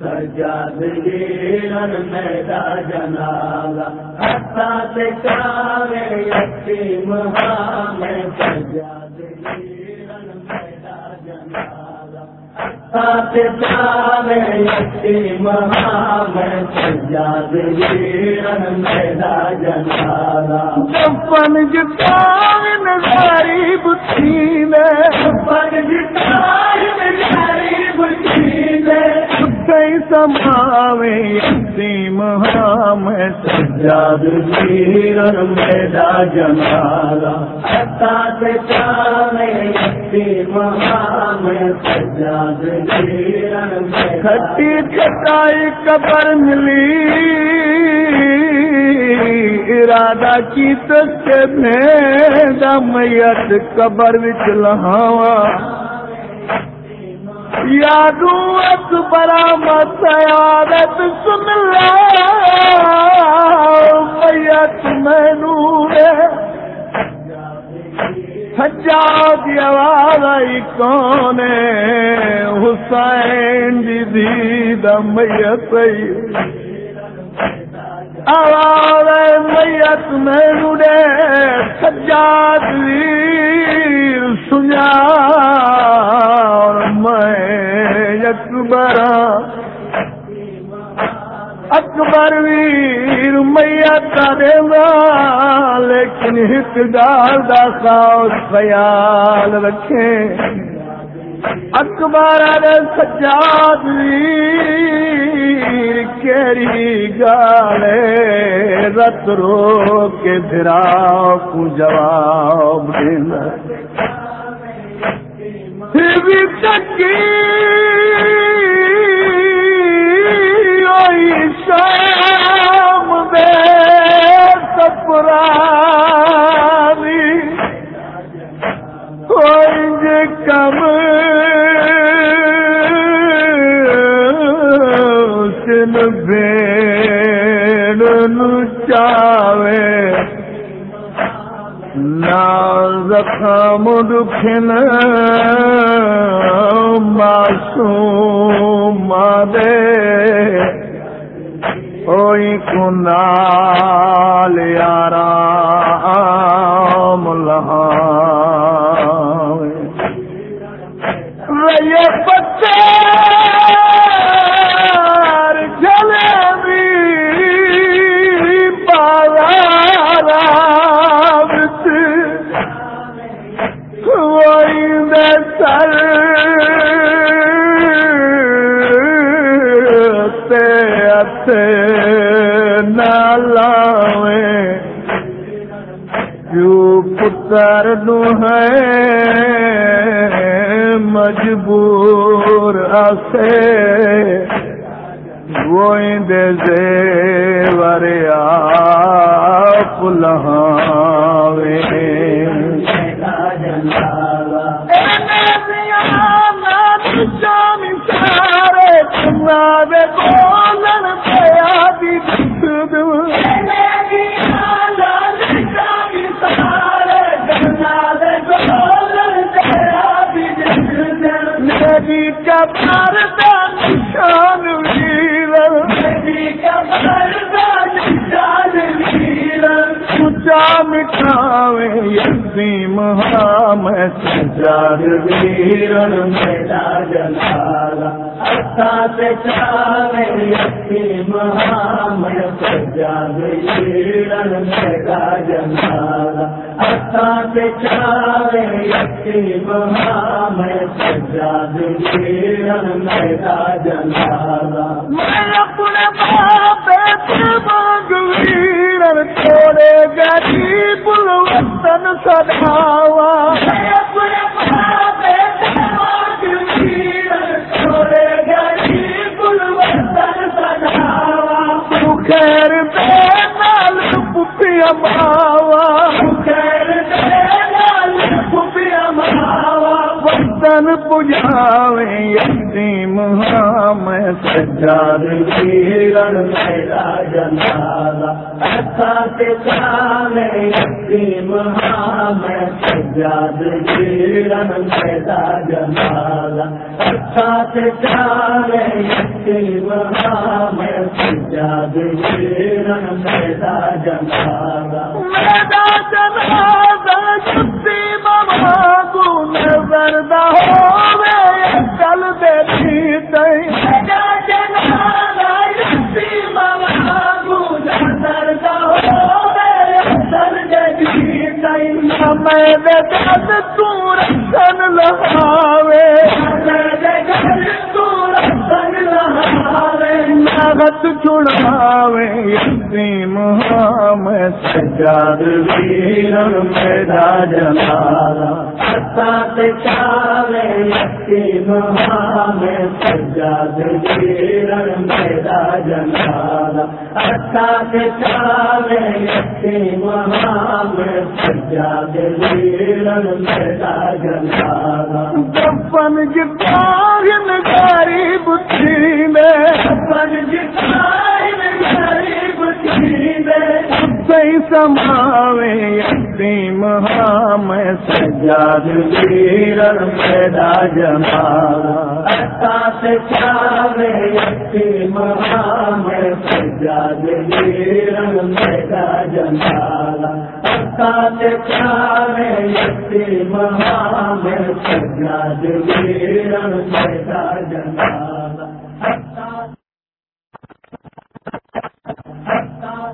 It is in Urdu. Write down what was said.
سجاد گیرن میرا جنازہ حتا سے چاوے یتیم ہمیں سجاد گیرن میرا جنازہ حتا سے یتیم ہمیں سجاد گیرن میرا جنازہ چپن جتان نظاری بچھی کئی سماوے یتیم ہم سجاد گیرن میرا جنازہ حتا سے چاوے یتیم ہمیں سجاد گیرن میرا کھٹی کھٹائی قبر ملی۔ ارادہ کی تے بھیڑا میت قبر وچ لہاوا یادوں اکبر مت سن لا میت مینو حجاج آواز آئی کون حسین جی میت۔ آواز میت میں رڑے سجاد ویر سنیا۔ اکبر ویر میت دے لیکن ہت دا خاص خیال رکھیں۔ اکبر سجاد ویر کیری گالے، رت رو کے دھرا کو جواب دینا۔ بھی تکی دل بھیڑ نچاوے نا زخم دکھن معصوم دے اوئی کنال یاران اتے نہ لاویں جو پتر نو ہے مجبور آسے؟ وہی دے زیور آپ لہاوے۔ نبی کا پردہ نشان ویر سچا مٹھاوے یتیم سجاد ویرن میرا جنازہ حتا سے چاوے یتیم ہمیں سجاد میرا حتا سے چاوے یتیم ہمیں سجاد ویرن میرا جنازہ میں اپنے باپ مانگ ویر چھوڑے گری بل وطن سدھاوا۔ خیر دے وطن پجاوے یتیم ہم سجاد ویرن میرا جنالا اچھا ایسا کے چالے یتیم میں سجاد ویرن میرا جنالا اچھا ایسا کے چالے یتیم میں سجاد ویرن میرا جنالا میرا میں دد تو رسن لہاوے۔ میں دد تو رسن لہاوے۔ نغت چھڑاوے یتیم میں سجاد ویرن میرا جلالا سات چالے یتیم میں سجاد ویرن میرا جلالا سات چالے یتیم میں سجاد ویرن میرا جلالا میں میں سماوے یتیم ہاں میں سجاد ویرن جمالا سات چاوے یتیم ہاں میں سجاد ویرن جمالا سات چاوے یتیم ہاں میں سجاد ویرن جمالا